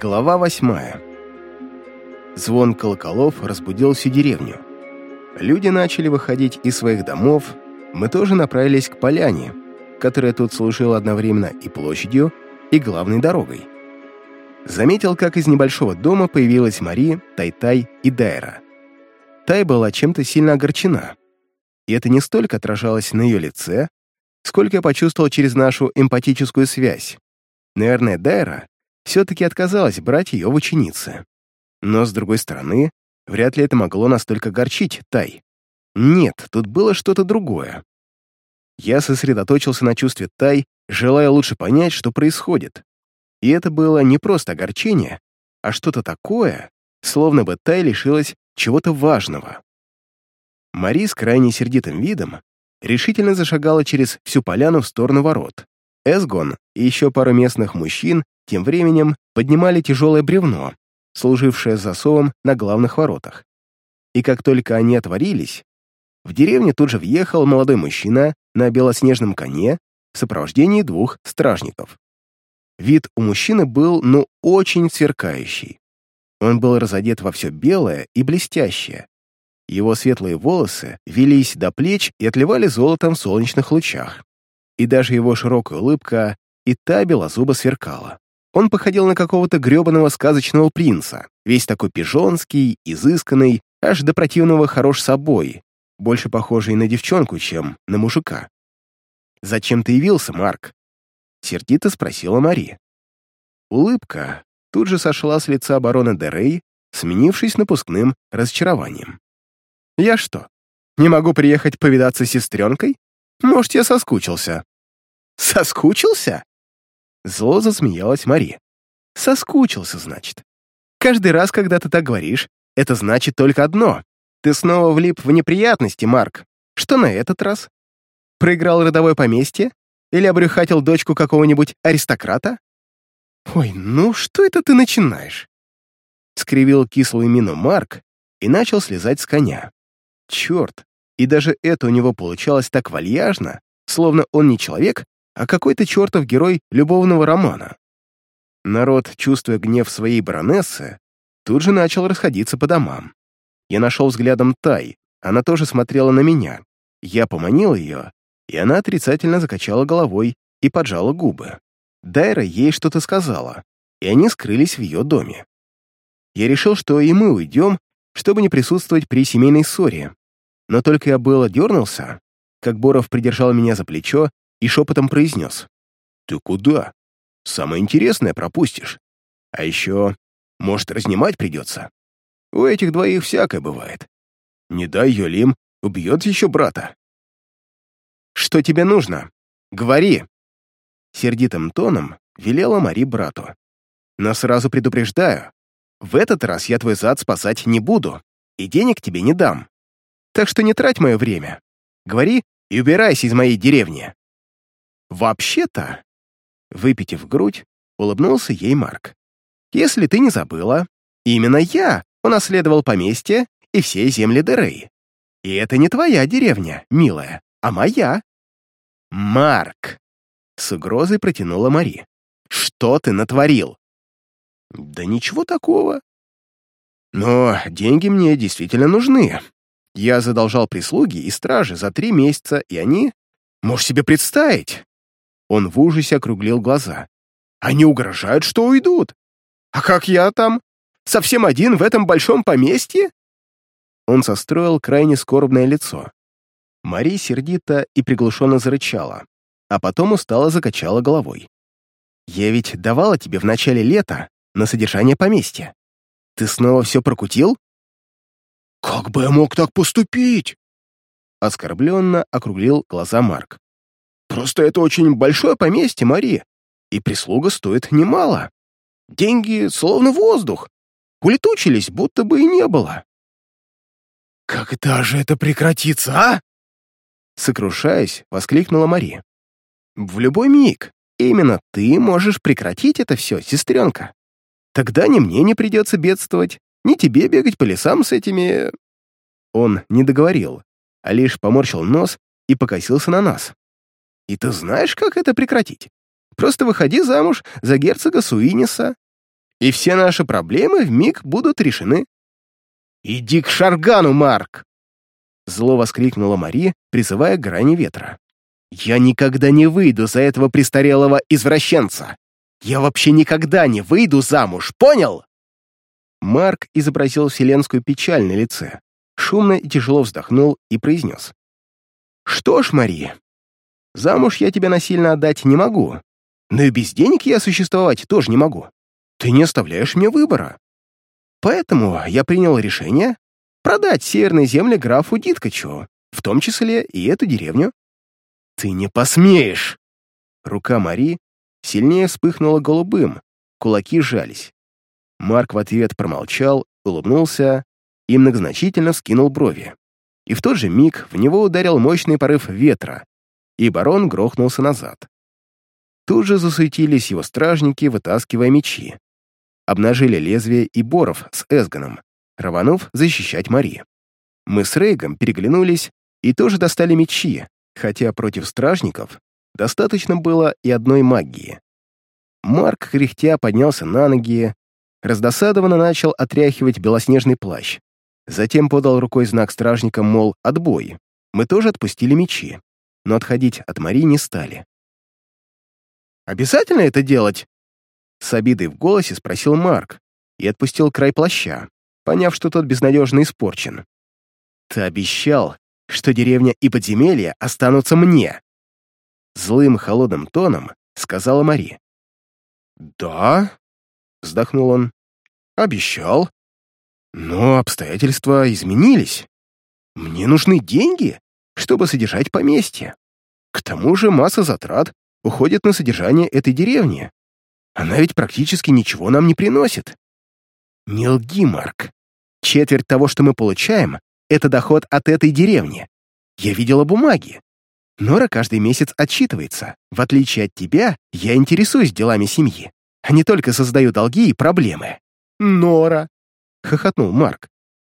Глава восьмая. Звон колоколов разбудил всю деревню. Люди начали выходить из своих домов, мы тоже направились к поляне, которая тут служила одновременно и площадью, и главной дорогой. Заметил, как из небольшого дома появилась Мари, Тай-Тай и Дайра. Тай была чем-то сильно огорчена, и это не столько отражалось на ее лице, сколько я почувствовал через нашу эмпатическую связь. Наверное, Дайра все-таки отказалась брать ее в ученицы. Но, с другой стороны, вряд ли это могло настолько горчить Тай. Нет, тут было что-то другое. Я сосредоточился на чувстве Тай, желая лучше понять, что происходит. И это было не просто огорчение, а что-то такое, словно бы Тай лишилась чего-то важного. Мари с крайне сердитым видом решительно зашагала через всю поляну в сторону ворот. Эсгон и еще пару местных мужчин тем временем поднимали тяжелое бревно, служившее засовом на главных воротах. И как только они отворились, в деревню тут же въехал молодой мужчина на белоснежном коне в сопровождении двух стражников. Вид у мужчины был, ну, очень сверкающий. Он был разодет во все белое и блестящее. Его светлые волосы велись до плеч и отливали золотом в солнечных лучах. И даже его широкая улыбка и та белозуба сверкала. Он походил на какого-то грёбаного сказочного принца, весь такой пижонский, изысканный, аж до противного хорош собой, больше похожий на девчонку, чем на мужика. «Зачем ты явился, Марк?» — сердито спросила Мари. Улыбка тут же сошла с лица барона Дерей, сменившись напускным разочарованием. «Я что, не могу приехать повидаться с сестренкой? Может, я соскучился?» «Соскучился?» Зло засмеялась Мари. «Соскучился, значит. Каждый раз, когда ты так говоришь, это значит только одно. Ты снова влип в неприятности, Марк. Что на этот раз? Проиграл родовое поместье? Или обрюхатил дочку какого-нибудь аристократа? Ой, ну что это ты начинаешь?» Скривил кислую мину Марк и начал слезать с коня. Черт, и даже это у него получалось так вальяжно, словно он не человек, а какой-то чертов герой любовного романа. Народ, чувствуя гнев своей баронессы, тут же начал расходиться по домам. Я нашел взглядом Тай, она тоже смотрела на меня. Я поманил ее, и она отрицательно закачала головой и поджала губы. Дайра ей что-то сказала, и они скрылись в ее доме. Я решил, что и мы уйдем, чтобы не присутствовать при семейной ссоре. Но только я было дернулся, как Боров придержал меня за плечо и шепотом произнес. «Ты куда? Самое интересное пропустишь. А еще, может, разнимать придется. У этих двоих всякое бывает. Не дай Йолим, убьет еще брата». «Что тебе нужно? Говори!» Сердитым тоном велела Мари брату. «Но сразу предупреждаю, в этот раз я твой зад спасать не буду, и денег тебе не дам. Так что не трать мое время. Говори и убирайся из моей деревни». «Вообще-то...» Выпитив грудь, улыбнулся ей Марк. «Если ты не забыла, именно я унаследовал поместье и все земли Дерей. И это не твоя деревня, милая, а моя». «Марк!» — с угрозой протянула Мари. «Что ты натворил?» «Да ничего такого. Но деньги мне действительно нужны. Я задолжал прислуги и стражи за три месяца, и они... Можешь себе представить, он в ужасе округлил глаза. «Они угрожают, что уйдут! А как я там? Совсем один в этом большом поместье?» Он состроил крайне скорбное лицо. Мари сердито и приглушенно зарычала, а потом устало закачала головой. «Я ведь давала тебе в начале лета на содержание поместья. Ты снова все прокутил?» «Как бы я мог так поступить?» Оскорбленно округлил глаза Марк. Просто это очень большое поместье, Мари, и прислуга стоит немало. Деньги словно воздух. Улетучились, будто бы и не было. «Когда же это прекратится, а?» Сокрушаясь, воскликнула Мари. «В любой миг. Именно ты можешь прекратить это все, сестренка. Тогда ни мне не придется бедствовать, ни тебе бегать по лесам с этими...» Он не договорил, а лишь поморщил нос и покосился на нас. И ты знаешь, как это прекратить? Просто выходи замуж за герцога Суиниса. и все наши проблемы вмиг будут решены. «Иди к Шаргану, Марк!» Зло воскликнула Мари, призывая грани ветра. «Я никогда не выйду за этого престарелого извращенца! Я вообще никогда не выйду замуж, понял?» Марк изобразил вселенскую печаль на лице, шумно и тяжело вздохнул и произнес. «Что ж, Мари, замуж я тебя насильно отдать не могу, но и без денег я существовать тоже не могу. Ты не оставляешь мне выбора. Поэтому я принял решение продать северные земли графу Диткачу, в том числе и эту деревню. Ты не посмеешь!» Рука Мари сильнее вспыхнула голубым, кулаки сжались. Марк в ответ промолчал, улыбнулся и многозначительно вскинул брови. И в тот же миг в него ударил мощный порыв ветра, и барон грохнулся назад. Тут же засуетились его стражники, вытаскивая мечи. Обнажили лезвие и Боров с Эсганом, рванув защищать Мари. Мы с Рейгом переглянулись и тоже достали мечи, хотя против стражников достаточно было и одной магии. Марк, кряхтя, поднялся на ноги, раздосадованно начал отряхивать белоснежный плащ. Затем подал рукой знак стражникам, мол, отбой. Мы тоже отпустили мечи, но отходить от Мари не стали. «Обязательно это делать?» С обидой в голосе спросил Марк и отпустил край плаща, поняв, что тот безнадежно испорчен. «Ты обещал, что деревня и подземелья останутся мне!» Злым холодным тоном сказала Мари. «Да?» — вздохнул он. «Обещал. Но обстоятельства изменились. Мне нужны деньги, чтобы содержать поместье. К тому же масса затрат уходит на содержание этой деревни. Она ведь практически ничего нам не приносит. Не лги, Марк. Четверть того, что мы получаем, это доход от этой деревни. Я видела бумаги. Нора каждый месяц отчитывается. В отличие от тебя, я интересуюсь делами семьи, а не только создаю долги и проблемы. Нора, — хохотнул Марк.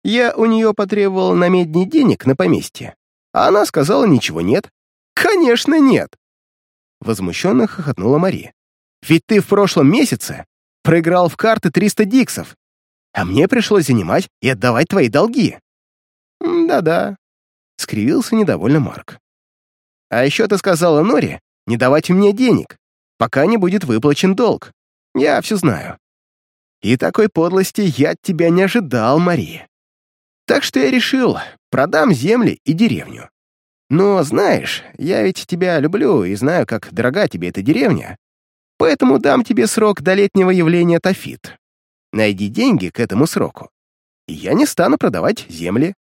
Я у нее потребовал на медни денег на поместье, а она сказала, ничего нет. Конечно, нет. Возмущенно хохотнула Мари. Ведь ты в прошлом месяце проиграл в карты 300 диксов, а мне пришлось занимать и отдавать твои долги. Да-да, — скривился недовольно Марк. А еще ты сказала Норе не давать мне денег, пока не будет выплачен долг. Я все знаю. И такой подлости я от тебя не ожидал, Мария. Так что я решил, продам земли и деревню. Но, знаешь, я ведь тебя люблю и знаю, как дорога тебе эта деревня, поэтому дам тебе срок до летнего явления Тафит. Найди деньги к этому сроку, и я не стану продавать земли.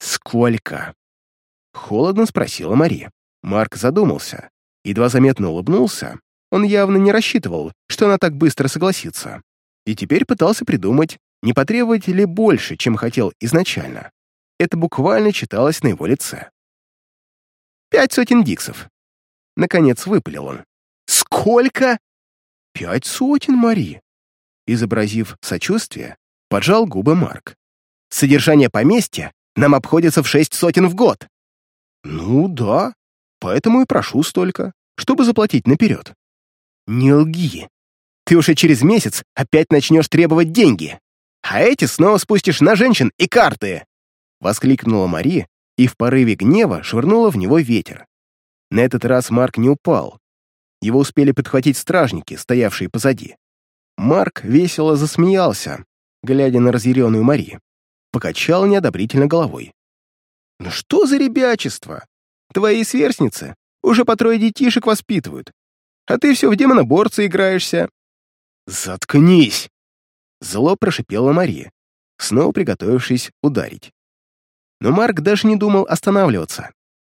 «Сколько?» — холодно спросила Мария. Марк задумался, едва заметно улыбнулся. Он явно не рассчитывал, что она так быстро согласится и теперь пытался придумать, не потребовать ли больше, чем хотел изначально. Это буквально читалось на его лице. «Пять сотен диксов». Наконец выпалил он. «Сколько?» «Пять сотен, Мари!» Изобразив сочувствие, поджал губы Марк. «Содержание поместья нам обходится в шесть сотен в год». «Ну да, поэтому и прошу столько, чтобы заплатить наперед». «Не лги!» ты уже через месяц опять начнешь требовать деньги, а эти снова спустишь на женщин и карты!» Воскликнула Мари и в порыве гнева швырнула в него ветер. На этот раз Марк не упал. Его успели подхватить стражники, стоявшие позади. Марк весело засмеялся, глядя на разъяренную Мари. Покачал неодобрительно головой. «Ну что за ребячество? Твои сверстницы уже по трое детишек воспитывают, а ты все в демоноборца играешься «Заткнись!» Зло прошипела Мария, снова приготовившись ударить. Но Марк даже не думал останавливаться.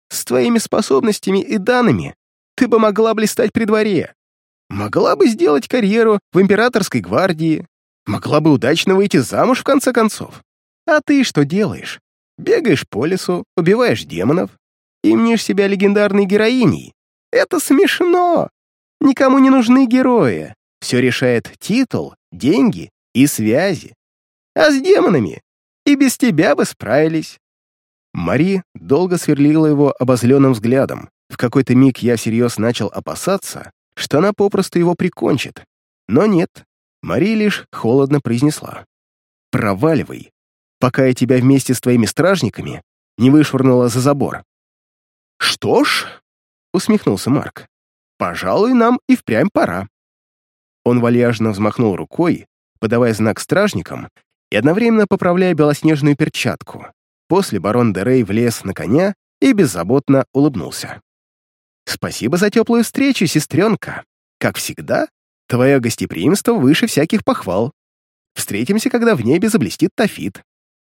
«С твоими способностями и данными ты бы могла блистать при дворе. Могла бы сделать карьеру в императорской гвардии. Могла бы удачно выйти замуж, в конце концов. А ты что делаешь? Бегаешь по лесу, убиваешь демонов и мнишь себя легендарной героиней. Это смешно. Никому не нужны герои. Все решает титул, деньги и связи. А с демонами и без тебя бы справились. Мари долго сверлила его обозленным взглядом. В какой-то миг я всерьез начал опасаться, что она попросту его прикончит. Но нет. Мари лишь холодно произнесла. «Проваливай, пока я тебя вместе с твоими стражниками не вышвырнула за забор». «Что ж», — усмехнулся Марк, — «пожалуй, нам и впрямь пора». Он вальяжно взмахнул рукой, подавая знак стражникам и одновременно поправляя белоснежную перчатку. После барон Дерей влез на коня и беззаботно улыбнулся. «Спасибо за теплую встречу, сестренка. Как всегда, твое гостеприимство выше всяких похвал. Встретимся, когда в небе заблестит тафит».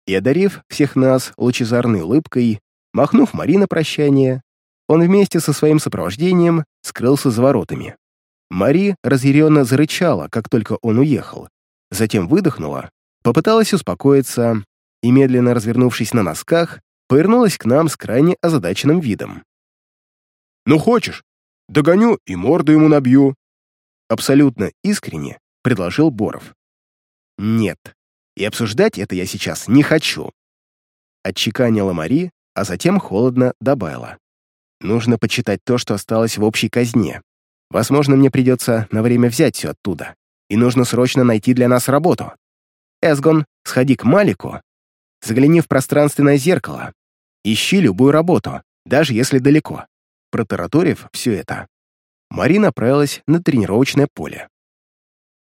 И, одарив всех нас лучезарной улыбкой, махнув Мари на прощание, он вместе со своим сопровождением скрылся за воротами. Мари разъяренно зарычала, как только он уехал, затем выдохнула, попыталась успокоиться и, медленно развернувшись на носках, повернулась к нам с крайне озадаченным видом. «Ну хочешь, догоню и морду ему набью», абсолютно искренне предложил Боров. «Нет, и обсуждать это я сейчас не хочу», отчеканила Мари, а затем холодно добавила. «Нужно почитать то, что осталось в общей казне. Возможно, мне придется на время взять все оттуда, и нужно срочно найти для нас работу. Эсгон, сходи к Малику, загляни в пространственное зеркало, ищи любую работу, даже если далеко. Протараторив все это, Мари направилась на тренировочное поле.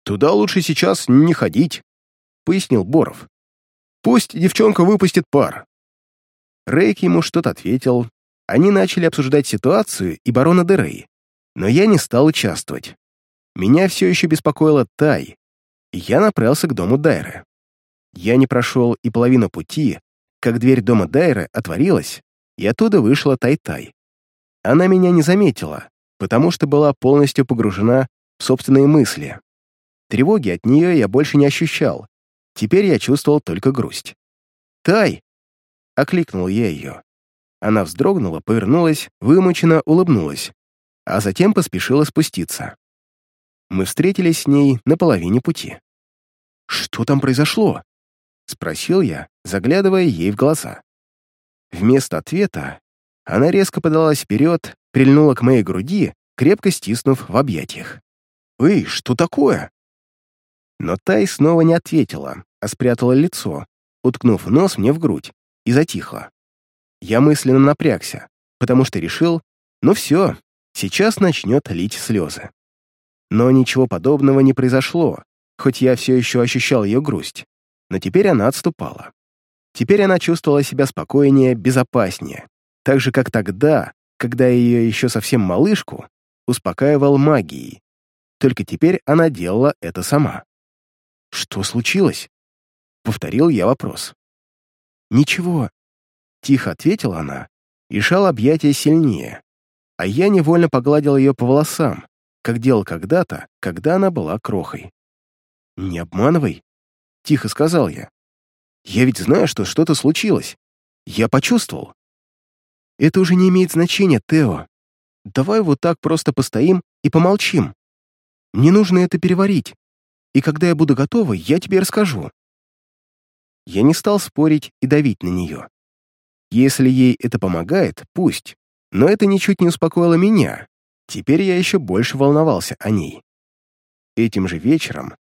«Туда лучше сейчас не ходить», — пояснил Боров. «Пусть девчонка выпустит пар». Рейк ему что-то ответил. Они начали обсуждать ситуацию и барона Дерей, но я не стал участвовать. Меня все еще беспокоила Тай, и я направился к дому Дайры. Я не прошел и половину пути, как дверь дома Дайры отворилась, и оттуда вышла Тай-Тай. Она меня не заметила, потому что была полностью погружена в собственные мысли. Тревоги от нее я больше не ощущал. Теперь я чувствовал только грусть. «Тай!» — окликнул я ее. Она вздрогнула, повернулась, вымученно улыбнулась, а затем поспешила спуститься. Мы встретились с ней на половине пути. «Что там произошло?» — спросил я, заглядывая ей в глаза. Вместо ответа она резко подалась вперед, прильнула к моей груди, крепко стиснув в объятиях. «Эй, что такое?» Но Тай снова не ответила, а спрятала лицо, уткнув нос мне в грудь, и затихла. Я мысленно напрягся, потому что решил, ну все, сейчас начнет лить слезы. Но ничего подобного не произошло, хоть я все еще ощущал ее грусть. Но теперь она отступала. Теперь она чувствовала себя спокойнее, безопаснее, так же, как тогда, когда ее еще совсем малышку успокаивал магией. Только теперь она делала это сама. «Что случилось?» — повторил я вопрос. «Ничего», — тихо ответила она и шал объятия сильнее, а я невольно погладил ее по волосам, как делал когда-то, когда она была крохой. «Не обманывай», — тихо сказал я. «Я ведь знаю, что что-то случилось. Я почувствовал». «Это уже не имеет значения, Тео. Давай вот так просто постоим и помолчим. Не нужно это переварить. И когда я буду готова, я тебе расскажу». Я не стал спорить и давить на нее. Если ей это помогает, пусть. Но это ничуть не успокоило меня. Теперь я еще больше волновался о ней. Этим же вечером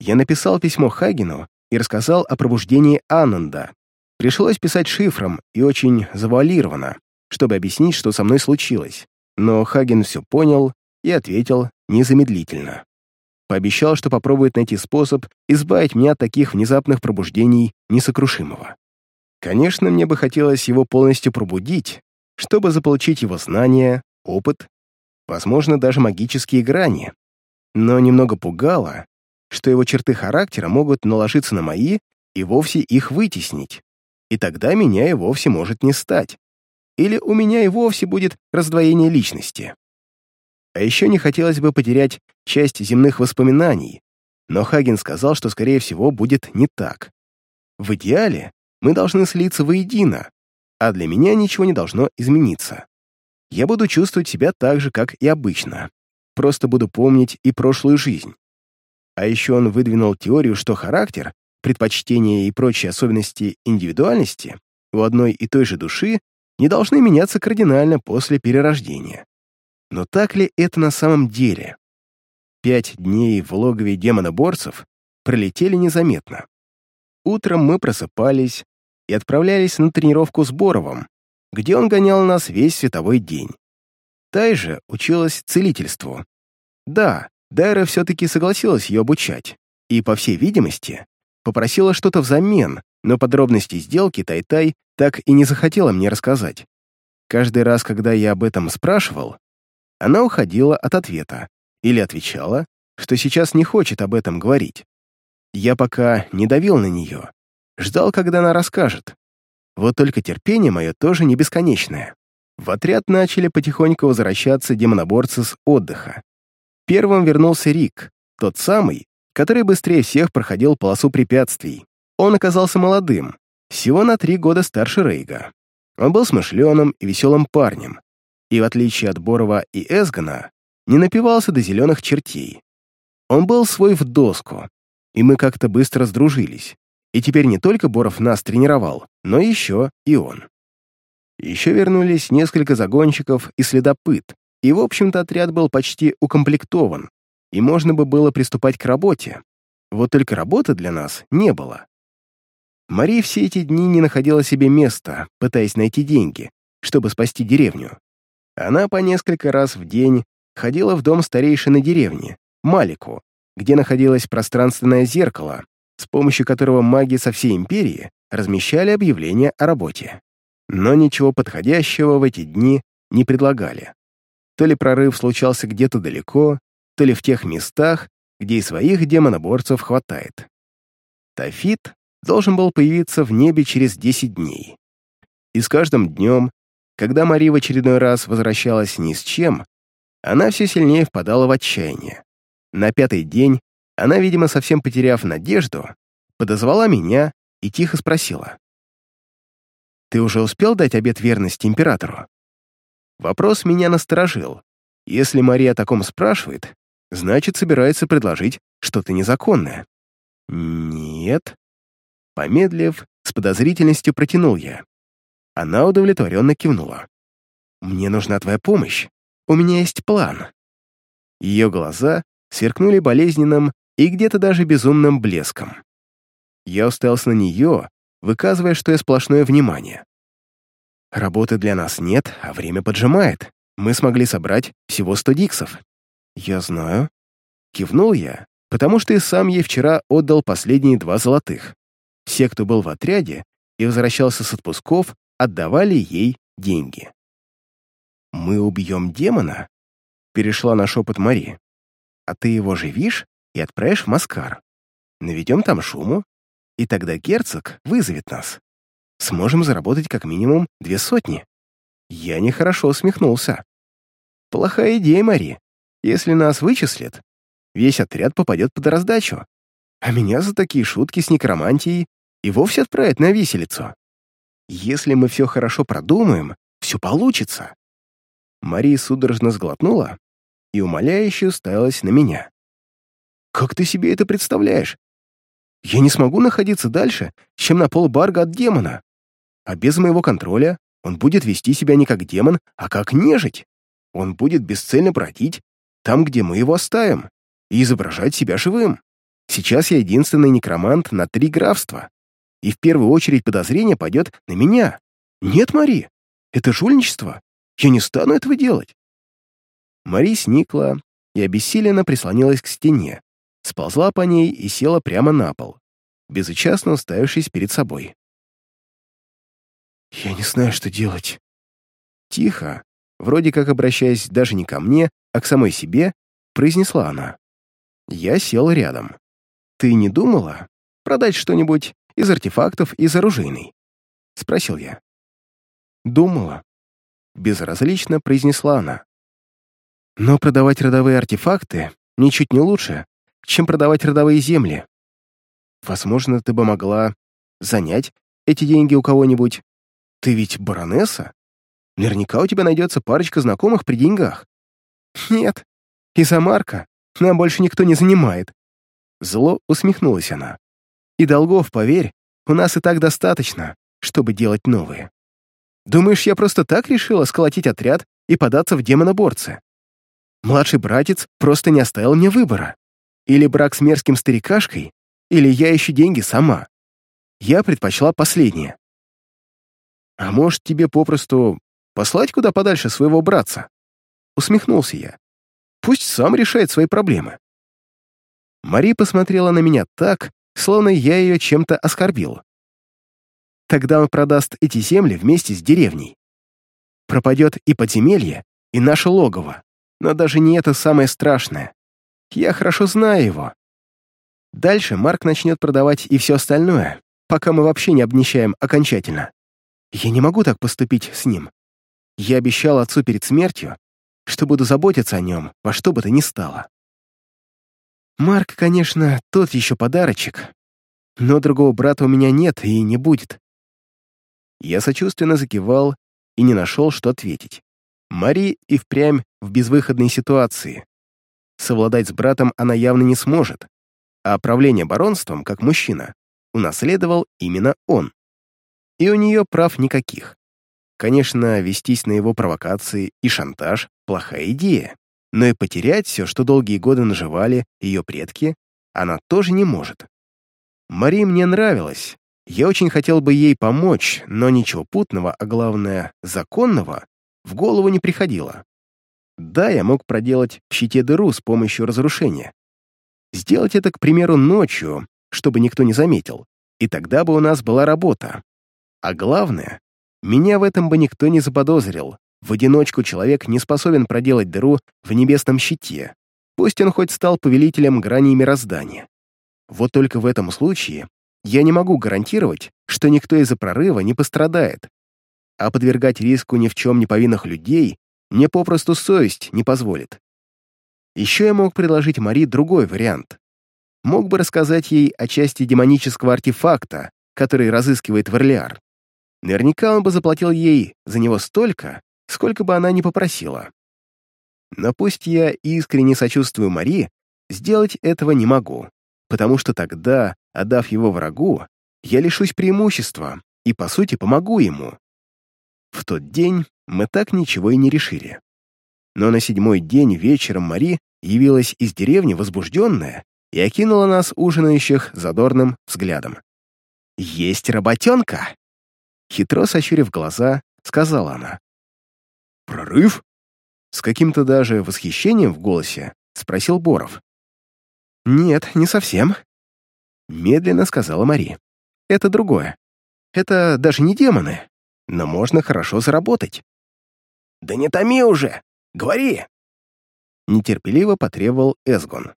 я написал письмо Хагину и рассказал о пробуждении Ананда. Пришлось писать шифром и очень завуалированно, чтобы объяснить, что со мной случилось. Но Хаген все понял и ответил незамедлительно. Пообещал, что попробует найти способ избавить меня от таких внезапных пробуждений несокрушимого. Конечно, мне бы хотелось его полностью пробудить, чтобы заполучить его знания, опыт, возможно, даже магические грани. Но немного пугало, что его черты характера могут наложиться на мои и вовсе их вытеснить. И тогда меня и вовсе может не стать или у меня и вовсе будет раздвоение личности. А еще не хотелось бы потерять часть земных воспоминаний, но Хаген сказал, что, скорее всего, будет не так. В идеале мы должны слиться воедино, а для меня ничего не должно измениться. Я буду чувствовать себя так же, как и обычно, просто буду помнить и прошлую жизнь. А еще он выдвинул теорию, что характер, предпочтения и прочие особенности индивидуальности у одной и той же души не должны меняться кардинально после перерождения. Но так ли это на самом деле? пять дней в логове демоноборцев пролетели незаметно. Утром мы просыпались и отправлялись на тренировку с Боровым, где он гонял нас весь световой день. Тай же училась целительству. Да, Дайра все-таки согласилась ее обучать, и, по всей видимости, попросила что-то взамен, но подробности сделки Тай-Тай так и не захотела мне рассказать. Каждый раз, когда я об этом спрашивал, она уходила от ответа или отвечала, что сейчас не хочет об этом говорить. Я пока не давил на нее, ждал, когда она расскажет. Вот только терпение мое тоже не бесконечное. В отряд начали потихоньку возвращаться демоноборцы с отдыха. Первым вернулся Рик, тот самый, который быстрее всех проходил полосу препятствий. Он оказался молодым, всего на три года старше Рейга. Он был смышленым и веселым парнем, и, в отличие от Борова и Эсгана, не напивался до зеленых чертей. Он был свой в доску, и мы как-то быстро сдружились. И теперь не только Боров нас тренировал, но еще и он. Еще вернулись несколько загонщиков и следопыт, и, в общем-то, отряд был почти укомплектован, и можно бы было приступать к работе. Вот только работы для нас не было. Мария все эти дни не находила себе места, пытаясь найти деньги, чтобы спасти деревню. Она по несколько раз в день ходила в дом старейшины деревни, Малику, где находилось пространственное зеркало, с помощью которого маги со всей империи размещали объявления о работе. Но ничего подходящего в эти дни не предлагали. То ли прорыв случался где-то далеко, то ли в тех местах, где и своих демоноборцев хватает. Тафит должен был появиться в небе через 10 дней. И с каждым днем, когда Мари в очередной раз возвращалась ни с чем, она все сильнее впадала в отчаяние. На пятый день она, видимо, совсем потеряв надежду, подозвала меня и тихо спросила. «Ты уже успел дать обет верности императору?» Вопрос меня насторожил. Если Мария о таком спрашивает, значит, собирается предложить что-то незаконное. «Нет». Помедлив, с подозрительностью протянул я. Она удовлетворенно кивнула. «Мне нужна твоя помощь. У меня есть план». Ее глаза сверкнули болезненным и где-то даже безумным блеском. Я уставился на нее, выказывая, что я сплошное внимание. Работы для нас нет, а время поджимает. Мы смогли собрать всего 100 диксов. Я знаю. Кивнул я, потому что и сам ей вчера отдал последние два золотых. Все, кто был в отряде и возвращался с отпусков, отдавали ей деньги. «Мы убьем демона?» — перешла на шепот Мари а ты его живишь и отправишь в Маскар. Наведем там шуму, и тогда герцог вызовет нас. Сможем заработать как минимум две сотни. Я нехорошо усмехнулся. Плохая идея, Мари. Если нас вычислят, весь отряд попадет под раздачу, а меня за такие шутки с некромантией и вовсе отправят на виселицу. Если мы все хорошо продумаем, все получится. Мария судорожно сглотнула, и умоляюще уставилась на меня. «Как ты себе это представляешь? Я не смогу находиться дальше, чем на полбарга от демона. А без моего контроля он будет вести себя не как демон, а как нежить. Он будет бесцельно бродить там, где мы его оставим, и изображать себя живым. Сейчас я единственный некромант на три графства, и в первую очередь подозрение пойдет на меня. Нет, Мари, это жульничество. Я не стану этого делать. Мари сникла и обессиленно прислонилась к стене, сползла по ней и села прямо на пол, безучастно уставившись перед собой. «Я не знаю, что делать». Тихо, вроде как обращаясь даже не ко мне, а к самой себе, произнесла она. Я сел рядом. «Ты не думала продать что-нибудь из артефактов из оружейной?» — спросил я. «Думала», — безразлично произнесла она. Но продавать родовые артефакты ничуть не лучше, чем продавать родовые земли. Возможно, ты бы могла занять эти деньги у кого-нибудь. Ты ведь баронесса? Наверняка у тебя найдется парочка знакомых при деньгах. Нет, из-за Марка нам больше никто не занимает. Зло усмехнулась она. И долгов, поверь, у нас и так достаточно, чтобы делать новые. Думаешь, я просто так решила сколотить отряд и податься в демоноборцы? Младший братец просто не оставил мне выбора. Или брак с мерзким старикашкой, или я ищу деньги сама. Я предпочла последнее. А может, тебе попросту послать куда подальше своего братца? Усмехнулся я. Пусть сам решает свои проблемы. Мари посмотрела на меня так, словно я ее чем-то оскорбил. Тогда он продаст эти земли вместе с деревней. Пропадет и подземелье, и наше логово. Но даже не это самое страшное. Я хорошо знаю его. Дальше Марк начнет продавать и все остальное, пока мы вообще не обнищаем окончательно. Я не могу так поступить с ним. Я обещал отцу перед смертью, что буду заботиться о нем во что бы то ни стало. Марк, конечно, тот еще подарочек, но другого брата у меня нет и не будет. Я сочувственно закивал и не нашел, что ответить. Мари и впрямь в безвыходной ситуации. Совладать с братом она явно не сможет, а правление баронством, как мужчина, унаследовал именно он. И у нее прав никаких. Конечно, вестись на его провокации и шантаж — плохая идея, но и потерять все, что долгие годы наживали ее предки, она тоже не может. Мари мне нравилась, я очень хотел бы ей помочь, но ничего путного, а главное, законного, в голову не приходило. Да, я мог проделать в щите дыру с помощью разрушения. Сделать это, к примеру, ночью, чтобы никто не заметил, и тогда бы у нас была работа. А главное, меня в этом бы никто не заподозрил. В одиночку человек не способен проделать дыру в небесном щите, пусть он хоть стал повелителем грани мироздания. Вот только в этом случае я не могу гарантировать, что никто из-за прорыва не пострадает. А подвергать риску ни в чем не повинных людей мне попросту совесть не позволит. Еще я мог предложить Мари другой вариант. Мог бы рассказать ей о части демонического артефакта, который разыскивает Верлиар. Наверняка он бы заплатил ей за него столько, сколько бы она ни попросила. Но пусть я искренне сочувствую Мари, сделать этого не могу, потому что тогда Отдав его врагу, я лишусь преимущества и, по сути, помогу ему. В тот день мы так ничего и не решили. Но на седьмой день вечером Мари явилась из деревни возбужденная и окинула нас, ужинающих, задорным взглядом. «Есть работенка!» Хитро сощурив глаза, сказала она. «Прорыв?» С каким-то даже восхищением в голосе спросил Боров. «Нет, не совсем», Медленно сказала Мари. Это другое. Это даже не демоны, но можно хорошо заработать. Да не томи уже! Говори! Нетерпеливо потребовал Эсгон.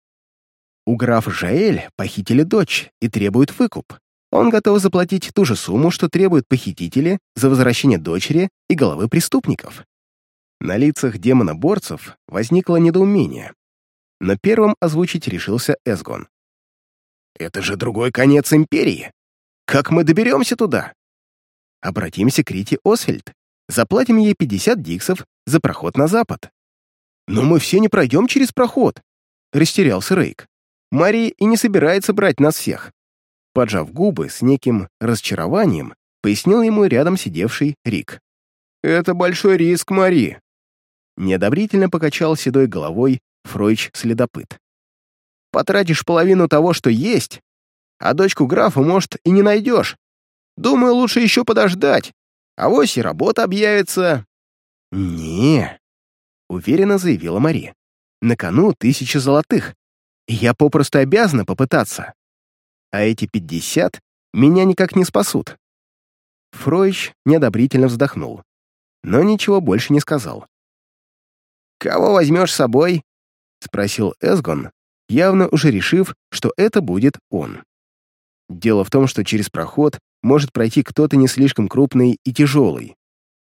У графа Жаэль похитили дочь и требуют выкуп. Он готов заплатить ту же сумму, что требуют похитители за возвращение дочери и головы преступников. На лицах демона-борцев возникло недоумение. Но первым озвучить решился Эсгон. Это же другой конец Империи. Как мы доберемся туда? Обратимся к Рите Освельд. Заплатим ей 50 диксов за проход на запад. Но мы все не пройдем через проход. Растерялся Рейк. Мари и не собирается брать нас всех. Поджав губы с неким разочарованием, пояснил ему рядом сидевший Рик. «Это большой риск, Мари!» Неодобрительно покачал седой головой Фройч-следопыт потратишь половину того, что есть, а дочку графа, может, и не найдешь. Думаю, лучше еще подождать. А вось и работа объявится». «Не», — уверенно заявила Мари. «На кону тысяча золотых, я попросту обязана попытаться. А эти пятьдесят меня никак не спасут». Фройч неодобрительно вздохнул, но ничего больше не сказал. «Кого возьмешь с собой?» — спросил Эсгон, явно уже решив, что это будет он. Дело в том, что через проход может пройти кто-то не слишком крупный и тяжелый.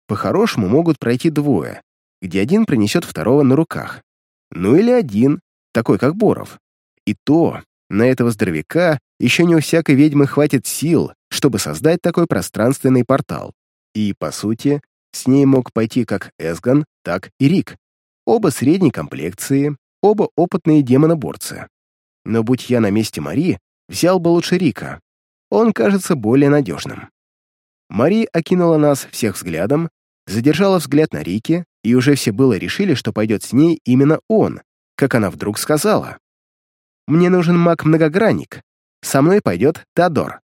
По-хорошему могут пройти двое, где один принесет второго на руках. Ну или один, такой как Боров. И то, на этого здоровяка еще не у всякой ведьмы хватит сил, чтобы создать такой пространственный портал. И, по сути, с ней мог пойти как Эсган, так и Рик. Оба средней комплекции, Оба опытные демоноборцы. Но будь я на месте Мари, взял бы лучше Рика. Он кажется более надежным. Мари окинула нас всех взглядом, задержала взгляд на Рике и уже все было решили, что пойдет с ней именно он, как она вдруг сказала. «Мне нужен маг-многогранник. Со мной пойдет Теодор».